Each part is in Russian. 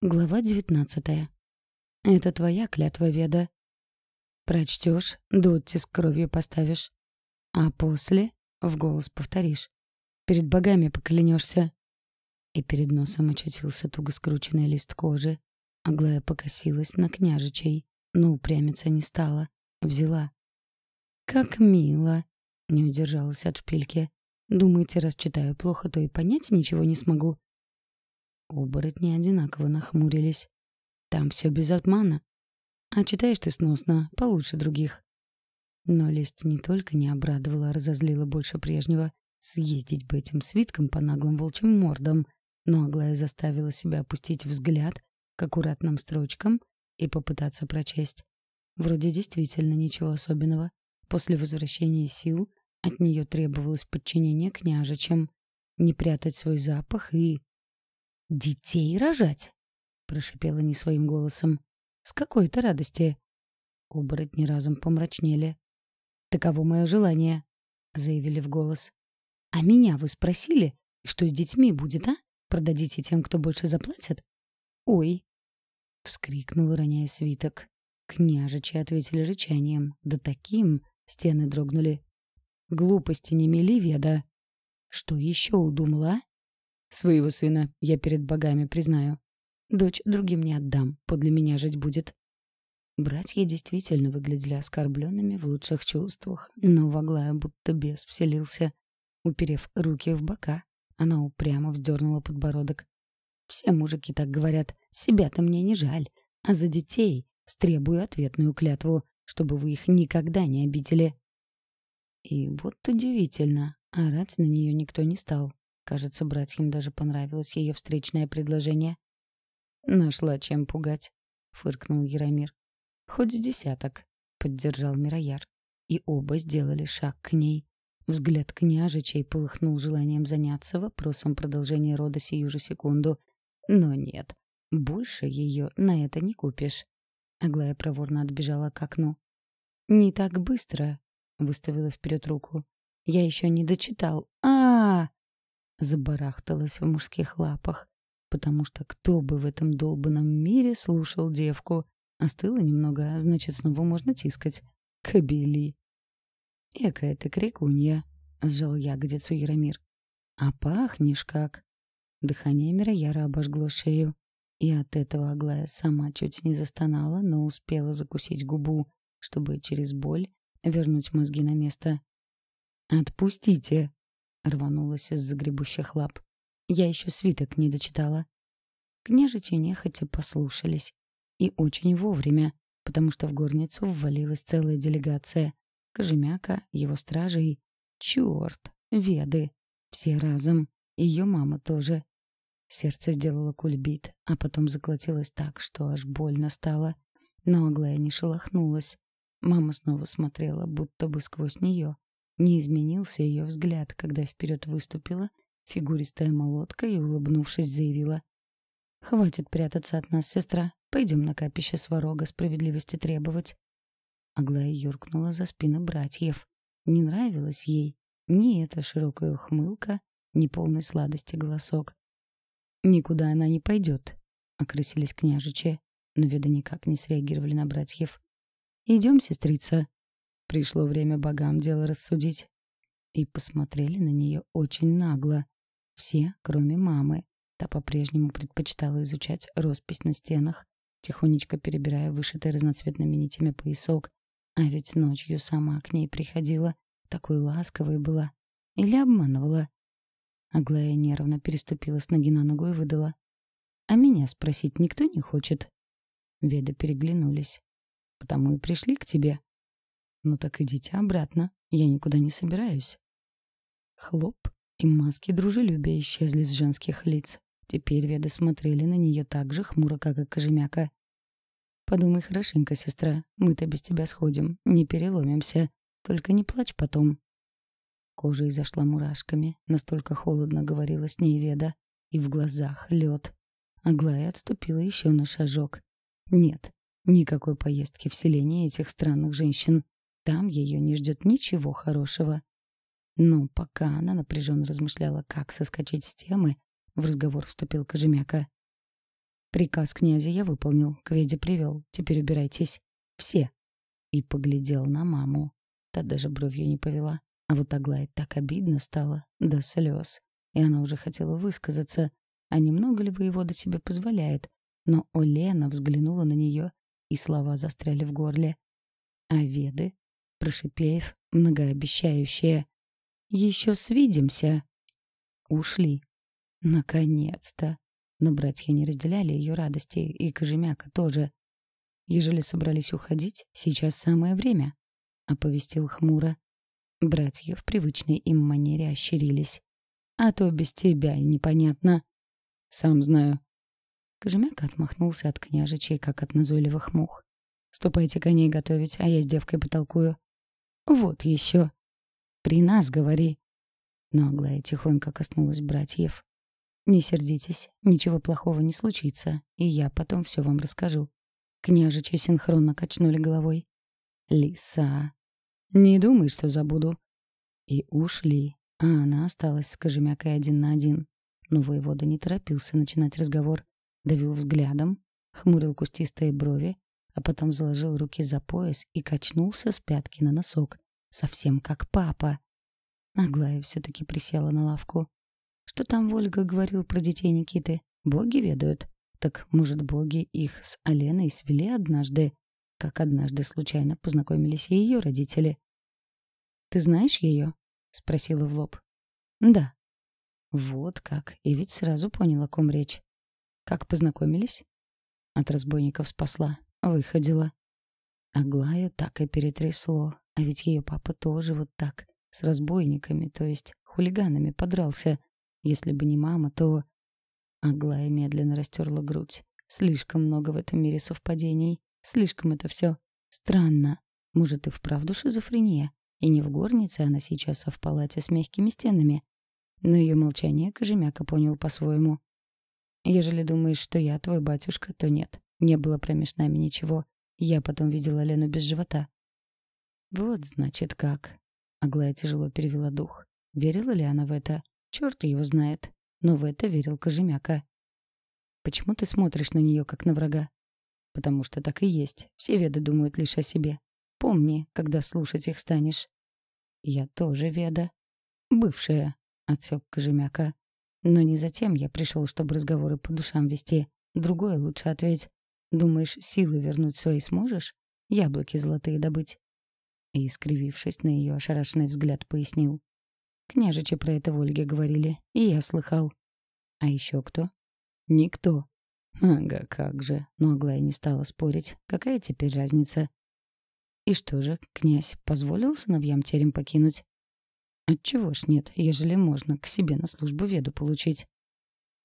Глава девятнадцатая. Это твоя клятва, Веда. Прочтешь, дотти с кровью поставишь. А после в голос повторишь. Перед богами поклянешься. И перед носом очутился туго скрученный лист кожи. Аглая покосилась на княжичей, но упрямиться не стала. Взяла. «Как мило!» — не удержалась от шпильки. «Думаете, раз читаю плохо, то и понять ничего не смогу?» Оборотни одинаково нахмурились. Там все без обмана. А читаешь ты сносно, получше других. Но лист не только не обрадовала, а разозлила больше прежнего. Съездить бы этим свитком по наглым волчьим мордам. Но Аглая заставила себя опустить взгляд к аккуратным строчкам и попытаться прочесть. Вроде действительно ничего особенного. После возвращения сил от нее требовалось подчинение княжичам, не прятать свой запах и «Детей рожать?» — прошипела не своим голосом. «С какой-то радости». Оборотни разом помрачнели. «Таково мое желание», — заявили в голос. «А меня вы спросили, что с детьми будет, а? Продадите тем, кто больше заплатит?» «Ой!» — вскрикнул, роняя свиток. Княжичи ответили рычанием. Да таким стены дрогнули. «Глупости не мели, Веда!» «Что еще удумала, а?» Своего сына я перед богами признаю. Дочь другим не отдам, подле меня жить будет. Братья действительно выглядели оскорбленными в лучших чувствах, но в Аглая будто бес вселился. Уперев руки в бока, она упрямо вздернула подбородок. «Все мужики так говорят, себя-то мне не жаль, а за детей стребую ответную клятву, чтобы вы их никогда не обидели». И вот удивительно, орать на нее никто не стал. Кажется, братьям даже понравилось ее встречное предложение. «Нашла чем пугать», — фыркнул Яромир. «Хоть с десяток», — поддержал Мирояр. И оба сделали шаг к ней. Взгляд княжичей полыхнул желанием заняться вопросом продолжения рода сию же секунду. Но нет, больше ее на это не купишь. Аглая проворно отбежала к окну. «Не так быстро», — выставила вперед руку. «Я еще не дочитал. а, -а, -а забарахталась в мужских лапах, потому что кто бы в этом долбанном мире слушал девку? Остыла немного, а значит, снова можно тискать. Кобели. «Экая ты крикунья», — сжал ягодицу Яромир. «А пахнешь как...» Дыхание Мирояра обожгло шею. И от этого Аглая сама чуть не застонала, но успела закусить губу, чтобы через боль вернуть мозги на место. «Отпустите!» Рванулась из загребущих лап. Я еще свиток не дочитала. Княжичи нехотя послушались. И очень вовремя, потому что в горницу ввалилась целая делегация. Кожемяка, его стражи и... Черт! Веды! Все разом. Ее мама тоже. Сердце сделало кульбит, а потом заколотилось так, что аж больно стало. Но Аглая не шелохнулась. Мама снова смотрела, будто бы сквозь нее. Не изменился ее взгляд, когда вперед выступила фигуристая молотка и, улыбнувшись, заявила. «Хватит прятаться от нас, сестра. Пойдем на капище Сварога справедливости требовать». Аглая юркнула за спины братьев. Не нравилась ей ни эта широкая ухмылка, ни полной сладости голосок. «Никуда она не пойдет», — окрысились княжичи, но вида никак не среагировали на братьев. «Идем, сестрица», Пришло время богам дело рассудить. И посмотрели на нее очень нагло. Все, кроме мамы. Та по-прежнему предпочитала изучать роспись на стенах, тихонечко перебирая вышитый разноцветными нитями поясок. А ведь ночью сама к ней приходила, такой ласковой была. Или обманывала. Аглая нервно переступила с ноги на ногу и выдала. «А меня спросить никто не хочет?» Веды переглянулись. «Потому и пришли к тебе», «Ну так идите обратно, я никуда не собираюсь». Хлоп, и маски дружелюбия исчезли с женских лиц. Теперь веды смотрели на нее так же хмуро, как и кожемяка. «Подумай хорошенько, сестра, мы-то без тебя сходим, не переломимся. Только не плачь потом». Кожа изошла мурашками, настолько холодно говорила с ней Веда, и в глазах лед. Аглая отступила еще на шажок. Нет, никакой поездки в селение этих странных женщин. Там ее не ждет ничего хорошего. Но пока она напряженно размышляла, как соскочить с темы, в разговор вступил Кожемяка. Приказ князя я выполнил, к Веде привел. Теперь убирайтесь. Все. И поглядел на маму. Та даже бровью не повела. А вот Аглае так обидно стало, до слез. И она уже хотела высказаться, а немного ли воевода себе позволяет. Но Олена взглянула на нее, и слова застряли в горле. А Веды, прошипев, многообещающие, «Еще свидимся!» Ушли. Наконец-то! Но братья не разделяли ее радости, и Кожемяка тоже. Ежели собрались уходить, сейчас самое время, — оповестил хмуро. Братья в привычной им манере ощерились. А то без тебя непонятно. Сам знаю. Кожемяка отмахнулся от княжичей, как от назойливых мух. Ступайте коней готовить, а я с девкой потолкую. Вот еще. При нас говори. Но Аглая тихонько коснулась братьев. Не сердитесь, ничего плохого не случится, и я потом все вам расскажу. Княжичи синхронно качнули головой. Лиса. Не думай, что забуду. И ушли, а она осталась с Кожемякой один на один. Но воевода не торопился начинать разговор. Давил взглядом, хмурил кустистые брови, а потом заложил руки за пояс и качнулся с пятки на носок, совсем как папа. Аглая все-таки присела на лавку. Что там Вольга говорил про детей Никиты? Боги ведают. Так, может, боги их с Аленой свели однажды, как однажды случайно познакомились и ее родители. «Ты знаешь ее?» — спросила в лоб. «Да». Вот как. И ведь сразу понял, о ком речь. Как познакомились? От разбойников спасла. Выходила. Аглаю так и перетрясло. А ведь ее папа тоже вот так, с разбойниками, то есть хулиганами, подрался. Если бы не мама, то... Аглая медленно растерла грудь. Слишком много в этом мире совпадений. Слишком это все странно. Может, и вправду шизофрения. И не в горнице она сейчас, а в палате с мягкими стенами. Но ее молчание Кожемяка понял по-своему. «Ежели думаешь, что я твой батюшка, то нет. Не было промеж нами ничего. Я потом видела Лену без живота». «Вот, значит, как». Аглая тяжело перевела дух. Верила ли она в это? Черт его знает. Но в это верил Кожемяка. Почему ты смотришь на нее, как на врага? Потому что так и есть. Все веды думают лишь о себе. Помни, когда слушать их станешь. Я тоже веда. Бывшая, отсек Кожемяка. Но не затем я пришел, чтобы разговоры по душам вести. Другое лучше ответь. Думаешь, силы вернуть свои сможешь? Яблоки золотые добыть? И, скривившись на ее ошарашенный взгляд, пояснил. Княжичи про это в Ольге говорили, и я слыхал. А еще кто? Никто. Ага, как же. Но Аглая не стала спорить. Какая теперь разница? И что же, князь позволил сыновьям терем покинуть? Отчего ж нет, ежели можно к себе на службу веду получить?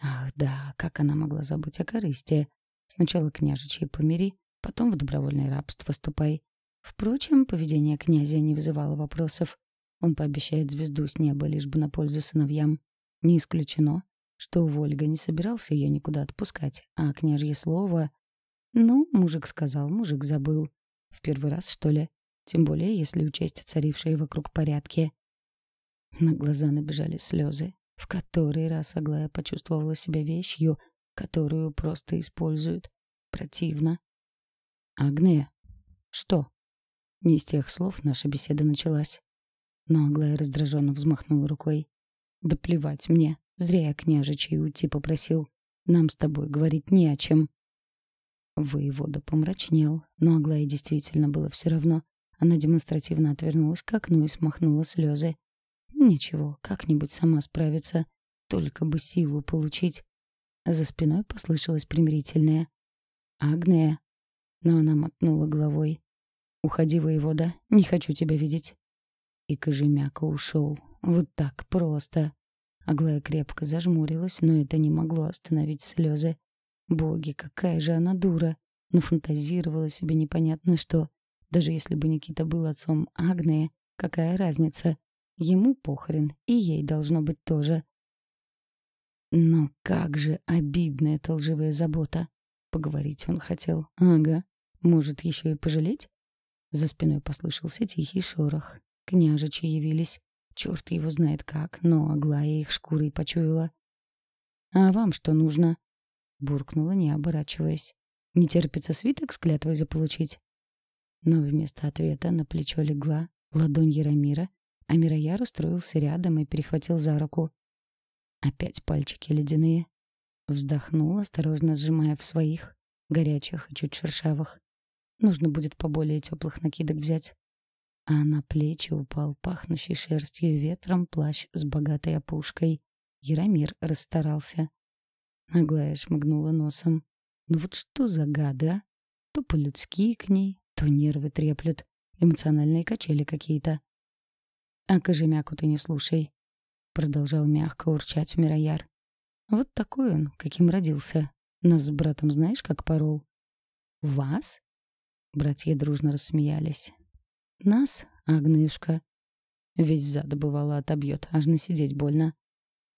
Ах да, как она могла забыть о корысти? Сначала княжичей помири, потом в добровольное рабство ступай. Впрочем, поведение князя не вызывало вопросов. Он пообещает звезду с неба, лишь бы на пользу сыновьям. Не исключено, что Вольга не собирался ее никуда отпускать, а княжье слово... Ну, мужик сказал, мужик забыл. В первый раз, что ли? Тем более, если учесть царившие вокруг порядки. На глаза набежали слезы. В который раз Аглая почувствовала себя вещью, которую просто используют. Противно. «Агнея!» «Что?» Не с тех слов наша беседа началась. Но Аглая раздраженно взмахнула рукой. «Да плевать мне. Зря я княжичей уйти попросил. Нам с тобой говорить не о чем». Воевода помрачнел, но Аглае действительно было все равно. Она демонстративно отвернулась к окну и смахнула слезы. «Ничего, как-нибудь сама справится. Только бы силу получить». За спиной послышалось примирительное. «Агния». Но она мотнула головой. «Уходи, воевода, не хочу тебя видеть». И Кожемяка ушел. Вот так просто. Аглая крепко зажмурилась, но это не могло остановить слезы. Боги, какая же она дура. Но фантазировала себе непонятно что. Даже если бы Никита был отцом Агнии, какая разница? Ему похрен, и ей должно быть тоже. Но как же обидна эта лживая забота. Поговорить он хотел. Ага. Может, еще и пожалеть? За спиной послышался тихий шорох. Княжичи явились. Черт его знает как, но Аглая их шкурой почуяла. «А вам что нужно?» буркнула, не оборачиваясь. «Не терпится свиток с клятвой заполучить?» Но вместо ответа на плечо легла ладонь Яромира, а Мирояр устроился рядом и перехватил за руку. Опять пальчики ледяные. Вздохнул, осторожно сжимая в своих, горячих и чуть шершавых. Нужно будет поболее теплых накидок взять. А на плечи упал пахнущий шерстью ветром плащ с богатой опушкой. Яромир расстарался. Наглая шмыгнула носом. Ну вот что за гады, а? То по-людски к ней, то нервы треплют. Эмоциональные качели какие-то. «А кожемяку ты не слушай», — продолжал мягко урчать Мирояр. «Вот такой он, каким родился. Нас с братом знаешь, как порол?» «Вас?» Братья дружно рассмеялись. «Нас, Агнышка?» Весь зад бывало отобьет, аж насидеть больно.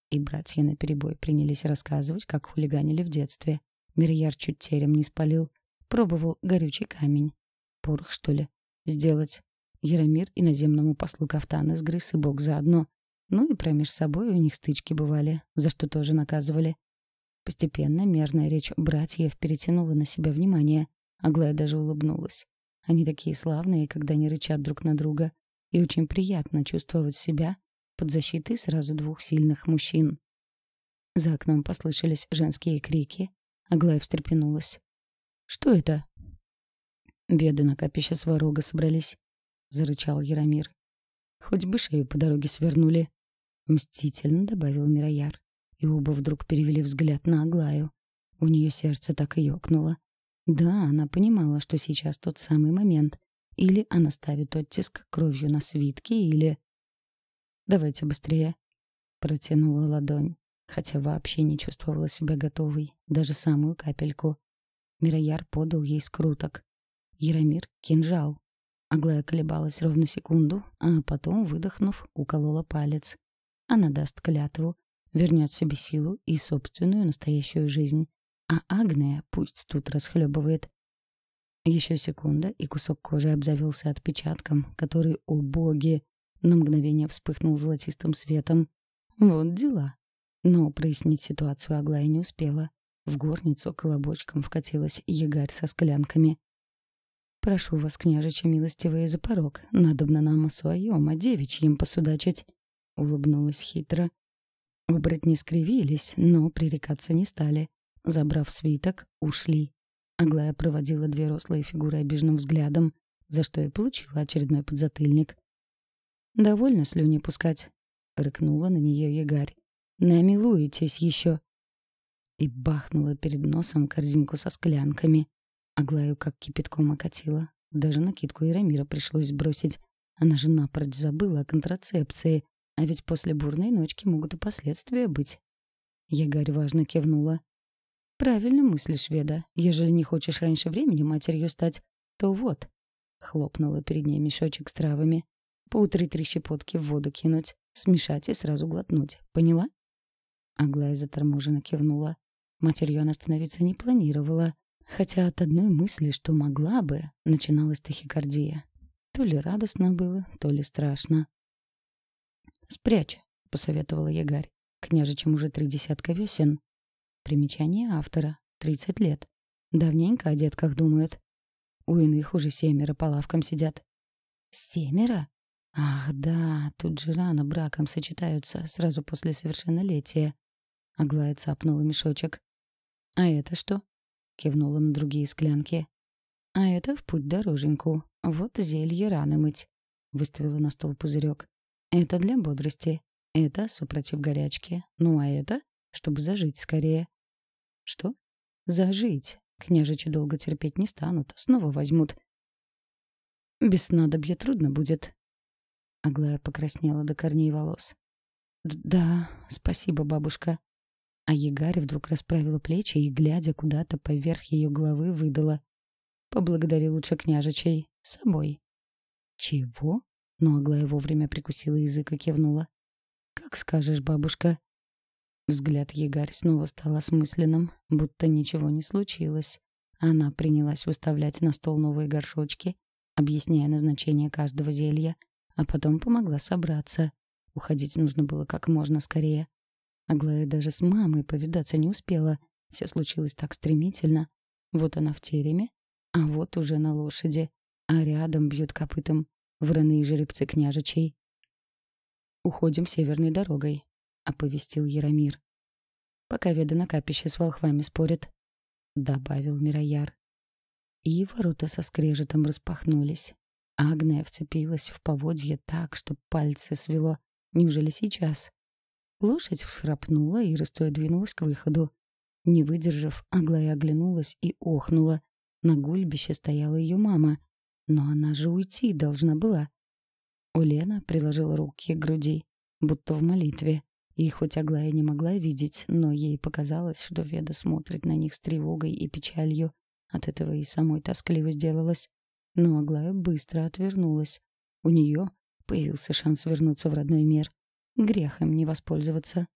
И братья наперебой принялись рассказывать, как хулиганили в детстве. Мирьяр чуть терем не спалил. Пробовал горючий камень. Порох, что ли? Сделать. Яромир иноземному послу кафтаны сгрыз и бог заодно. Ну и промеж собой у них стычки бывали, за что тоже наказывали. Постепенно мерная речь братьев перетянула на себя внимание. Аглая даже улыбнулась. Они такие славные, когда не рычат друг на друга. И очень приятно чувствовать себя под защитой сразу двух сильных мужчин. За окном послышались женские крики. Аглая встрепенулась. «Что это?» «Веды на капище Сварога собрались», — зарычал Яромир. «Хоть бы шею по дороге свернули», — мстительно добавил Мирояр. И оба вдруг перевели взгляд на Аглаю. У нее сердце так и ёкнуло. Да, она понимала, что сейчас тот самый момент. Или она ставит оттиск кровью на свитке, или... «Давайте быстрее», — протянула ладонь, хотя вообще не чувствовала себя готовой, даже самую капельку. Мирояр подал ей скруток. Яромир — кинжал. Аглая колебалась ровно секунду, а потом, выдохнув, уколола палец. Она даст клятву, вернет себе силу и собственную настоящую жизнь. А Агния пусть тут расхлебывает. Еще секунда, и кусок кожи обзавелся отпечатком, который, о боги, на мгновение вспыхнул золотистым светом. Вот дела. Но прояснить ситуацию Аглая не успела. В горницу колобочком вкатилась ягарь со склянками. «Прошу вас, княжичи милостивые, за порог. Надобно нам о своем, о девичьем посудачить», — улыбнулась хитро. Оборотни скривились, но пререкаться не стали. Забрав свиток, ушли. Аглая проводила две рослые фигуры обиженным взглядом, за что и получила очередной подзатыльник. «Довольно слюни пускать», — рыкнула на нее ягарь. «Намилуетесь еще». И бахнула перед носом корзинку со склянками. Аглаю как кипятком окатила. Даже накидку Ирамира пришлось сбросить. Она же напрочь забыла о контрацепции, а ведь после бурной ночки могут и последствия быть. Ягарь важно кивнула. «Правильно мыслишь, Веда. Ежели не хочешь раньше времени матерью стать, то вот». Хлопнула перед ней мешочек с травами. Поутру три щепотки в воду кинуть, смешать и сразу глотнуть. Поняла? Аглая заторможенно кивнула. Матерью она становиться не планировала, хотя от одной мысли, что могла бы, начиналась тахикардия. То ли радостно было, то ли страшно. «Спрячь», — посоветовала Ягарь. «Княжичем уже три десятка весен. Примечание автора. 30 лет. Давненько о детках думают. У иных уже семеро по лавкам сидят. Семеро? Ах, да, тут же рано браком сочетаются, сразу после совершеннолетия. Аглая цапнула мешочек. «А это что?» — кивнула на другие склянки. «А это в путь дороженьку. Вот зелье раны мыть», — выставила на стол пузырек. «Это для бодрости. Это супротив горячки. Ну а это чтобы зажить скорее. Что? Зажить. Княжичи долго терпеть не станут, снова возьмут. Без снадобья трудно будет. Аглая покраснела до корней волос. «Да, спасибо, бабушка». А Ягарь вдруг расправила плечи и, глядя куда-то поверх ее головы, выдала. «Поблагодари лучше княжичей. Собой». «Чего?» Но Аглая вовремя прикусила язык и кивнула. «Как скажешь, бабушка». Взгляд Егарь снова стал осмысленным, будто ничего не случилось. Она принялась выставлять на стол новые горшочки, объясняя назначение каждого зелья, а потом помогла собраться. Уходить нужно было как можно скорее. Аглая даже с мамой повидаться не успела. Все случилось так стремительно. Вот она в тереме, а вот уже на лошади, а рядом бьют копытом враные жеребцы княжичей. «Уходим северной дорогой», — оповестил Яромир. «Пока веда на капище с волхвами спорят», — добавил Мирояр. И ворота со скрежетом распахнулись. Агния вцепилась в поводье так, что пальцы свело. Неужели сейчас? Лошадь всхрапнула и рыстой двинулась к выходу. Не выдержав, Аглая оглянулась и охнула. На гульбище стояла ее мама. Но она же уйти должна была. Улена приложила руки к груди, будто в молитве. И хоть Аглая не могла видеть, но ей показалось, что Веда смотрит на них с тревогой и печалью. От этого и самой тоскливо сделалось. Но Аглая быстро отвернулась. У нее появился шанс вернуться в родной мир. Грех им не воспользоваться.